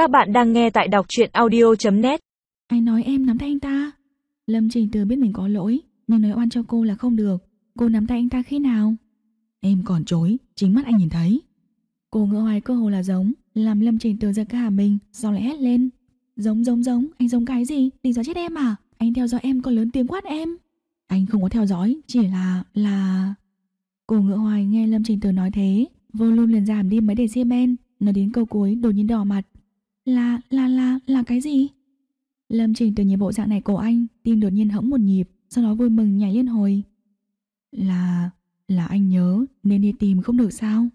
Các bạn đang nghe tại đọc truyện audio.net Anh nói em nắm tay anh ta. Lâm Trình Từ biết mình có lỗi Nhưng nói oan cho cô là không được. Cô nắm tay anh ta khi nào? Em còn chối, chính mắt anh nhìn thấy. Cô ngỡ hoài cơ hồ là giống Làm Lâm Trình Từ giật cả mình Sau lại hét lên. Giống giống giống, anh giống cái gì, định dọa chết em à? Anh theo dõi em còn lớn tiếng quát em. Anh không có theo dõi, chỉ là, là Cô ngỡ hoài nghe Lâm Trình Từ nói thế. Volume liền giảm đi mấy decibel Nói đến câu cuối đột nhiên đỏ mặt là, là, là, là cái gì? Lâm Trình từ nhìn bộ dạng này của anh Tim đột nhiên hẫng một nhịp Sau đó vui mừng nhảy liên hồi. Là, là anh nhớ Nên đi tìm không được sao?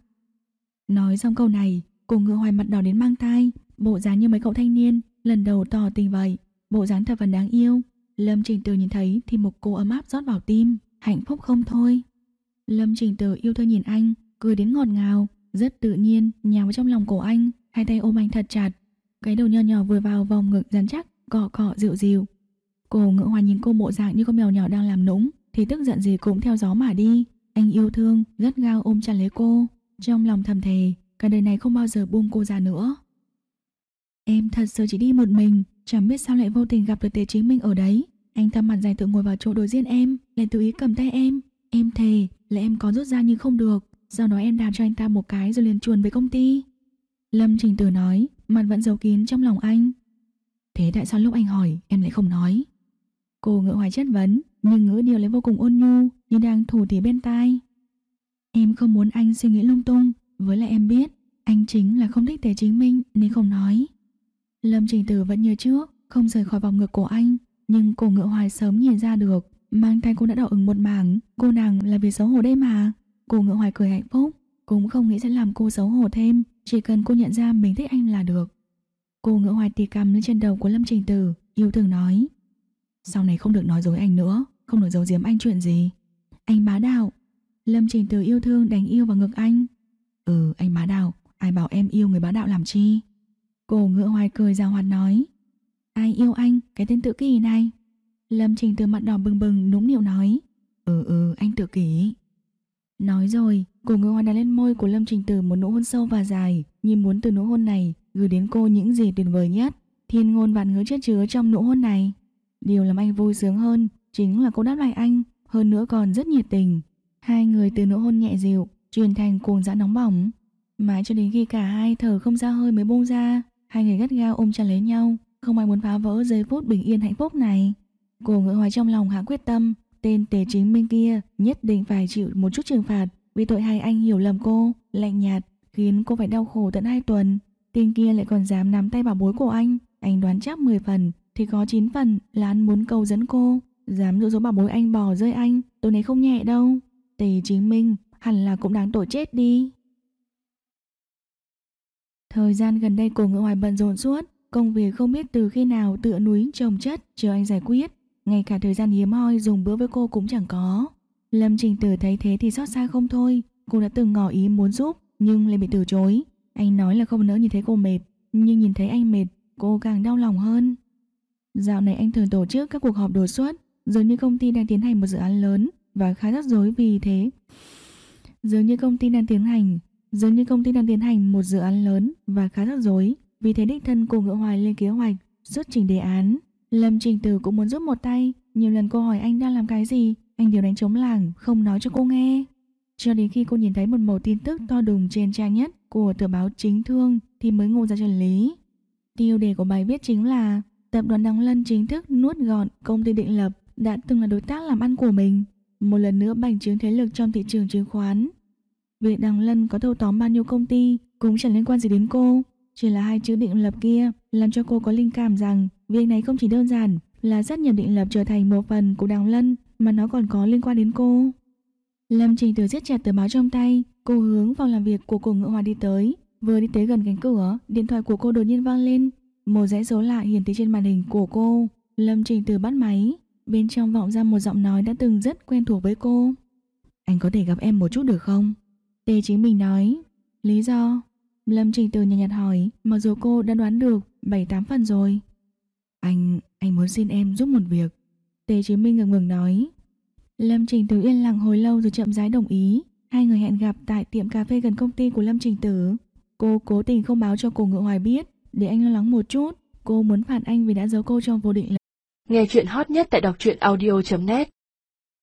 Nói xong câu này Cô ngựa hoài mặt đỏ đến mang tai Bộ dáng như mấy cậu thanh niên Lần đầu tỏ tình vậy. Bộ dáng thật phần đáng yêu. Lâm Trình Từ nhìn thấy thì một cô ấm áp rót vào tim Hạnh phúc không thôi. Lâm Trình Từ yêu thương nhìn anh Cười đến ngọt ngào Rất tự nhiên nhào vào trong lòng cổ anh Hai tay ôm anh thật chặt. Cái đầu nho nhỏ vừa vào vòng ngực rắn chắc Cọ cọ dịu dịu. Cô ngựa hoa nhìn cô bộ dạng như con mèo nhỏ đang làm nũng Thì tức giận gì cũng theo gió mà đi. Anh yêu thương, gắt gao ôm chặt lấy cô. Trong lòng thầm thề Cả đời này không bao giờ buông cô ra nữa. Em thật sự chỉ đi một mình Chẳng biết sao lại vô tình gặp được Tế Chính Minh ở đấy. Anh thầm mặt dài tự ngồi vào chỗ đối diện em Lại tự ý cầm tay em. Em thề là em có rút ra nhưng không được. Sau đó em đạp cho anh ta một cái rồi liền chuồn về công ty. Lâm Trình Tử nói Mặt vẫn giấu kín trong lòng anh. Thế tại sao lúc anh hỏi, em lại không nói? Cô ngỡ hoài chất vấn, Nhưng ngữ điều lại vô cùng ôn nhu, Như đang thủ tỉ bên tai. Em không muốn anh suy nghĩ lung tung, Với lại em biết, Anh chính là không thích Tế Chính Minh nên không nói. Lâm Trình Tử vẫn như trước, Không rời khỏi vòng ngực của anh, Nhưng cô ngựa hoài sớm nhìn ra được, Mang tay cô đã đỏ ửng một mảng Cô nàng là vì xấu hổ đây mà. Cô ngựa hoài cười hạnh phúc. Cũng không nghĩ sẽ làm cô xấu hổ thêm, Chỉ cần cô nhận ra mình thích anh là được. Cô ngỡ hoài tì cầm lên trên đầu của Lâm Trình Tử, Yêu thương nói. Sau này không được nói dối anh nữa, Không được giấu giếm anh chuyện gì. Anh bá đạo. Lâm Trình Tử yêu thương đánh yêu vào ngực anh. Ừ anh bá đạo, Ai bảo em yêu người bá đạo làm chi? Cô ngựa hoài cười ra hoạt nói. Ai yêu anh, cái tên tự kỷ này? Lâm Trình Tử mặt đỏ bừng bừng núng nịu nói. Ừ ừ anh tự kỷ. Nói rồi Cô người hoa đặt lên môi của Lâm Trình Tử một nụ hôn sâu và dài Như muốn từ nụ hôn này gửi đến cô những gì tuyệt vời nhất. Thiên ngôn vạn ngữ chất chứa trong nụ hôn này. Điều làm anh vui sướng hơn chính là cô đáp lại anh, hơn nữa còn rất nhiệt tình. Hai người từ nụ hôn nhẹ dịu truyền thành cuồng dã nóng bỏng. Mãi cho đến khi cả hai thở không ra hơi mới buông ra, hai người gắt gao ôm chặt lấy nhau, không ai muốn phá vỡ giây phút bình yên hạnh phúc này. Cô ngỡ hoài trong lòng hạ quyết tâm, tên tề chính minh kia nhất định phải chịu một chút trừng phạt. Vì tội hai anh hiểu lầm cô, lạnh nhạt, khiến cô phải đau khổ tận hai tuần. Tên kia lại còn dám nắm tay bảo bối của anh. Anh đoán chắc 10 phần Thì có 9 phần là anh muốn cầu dẫn cô. Dám dụ dỗ bảo bối anh bỏ rơi anh Tôi này không nhẹ đâu. Tề chính minh hẳn là cũng đáng tội chết đi. Thời gian gần đây cô ngựa hoài bận rộn suốt Công việc không biết từ khi nào tựa núi trồng chất chờ anh giải quyết. Ngay cả thời gian hiếm hoi dùng bữa với cô cũng chẳng có Lâm Trình Tử thấy thế thì xót xa không thôi Cô đã từng ngỏ ý muốn giúp Nhưng lại bị từ chối anh nói là không nỡ nhìn thấy cô mệt, nhưng nhìn thấy anh mệt, cô càng đau lòng hơn. Dạo này anh thường tổ chức các cuộc họp đột xuất, dường như công ty đang tiến hành một dự án lớn và khá rắc rối vì thế. Dường như công ty đang tiến hành, dường như công ty đang tiến hành một dự án lớn và khá rắc rối, vì thế đích thân cô ngựa hoài lên kế hoạch, xuất trình đề án. Lâm Trình Tử cũng muốn giúp một tay, nhiều lần cô hỏi anh đang làm cái gì, anh đều đánh chống làng, không nói cho cô nghe. Cho đến khi cô nhìn thấy một mẩu tin tức to đùng trên trang nhất của tờ báo chính thương thì mới ngộ ra chân lý. Tiêu đề của bài viết chính là Tập đoàn Đăng Lân chính thức nuốt gọn công ty định lập đã từng là đối tác làm ăn của mình. Một lần nữa bành trướng thế lực trong thị trường chứng khoán. Việc Đăng Lân có thâu tóm bao nhiêu công ty cũng chẳng liên quan gì đến cô. Chỉ là hai chữ định lập kia làm cho cô có linh cảm rằng việc này không chỉ đơn giản là rất nhập định lập trở thành một phần của Đăng Lân mà nó còn có liên quan đến cô. Lâm Trình Tử siết chặt tờ báo trong tay, cô hướng phòng làm việc của cô Ngựa Hoa đi tới. Vừa đi tới gần cánh cửa, điện thoại của cô đột nhiên vang lên. Một dãy số lạ hiển thị trên màn hình của cô. Lâm Trình Tử bắt máy, bên trong vọng ra một giọng nói đã từng rất quen thuộc với cô. Anh có thể gặp em một chút được không? Tề chính mình nói. Lý do? Lâm Trình Tử nhạt nhạt hỏi, mặc dù cô đã đoán được 7-8 phần rồi. Anh, anh muốn xin em giúp một việc. Tề Chí Minh ngừng ngừng nói. Lâm Trình Tử yên lặng hồi lâu rồi chậm rãi đồng ý. Hai người hẹn gặp tại tiệm cà phê gần công ty của Lâm Trình Tử. Cô cố tình không báo cho cổ Ngựa Hoài biết, Để anh lo lắng một chút Cô muốn phạt anh vì đã giấu cô trong vô định Nghe chuyện hot nhất tại đọc truyện audio.net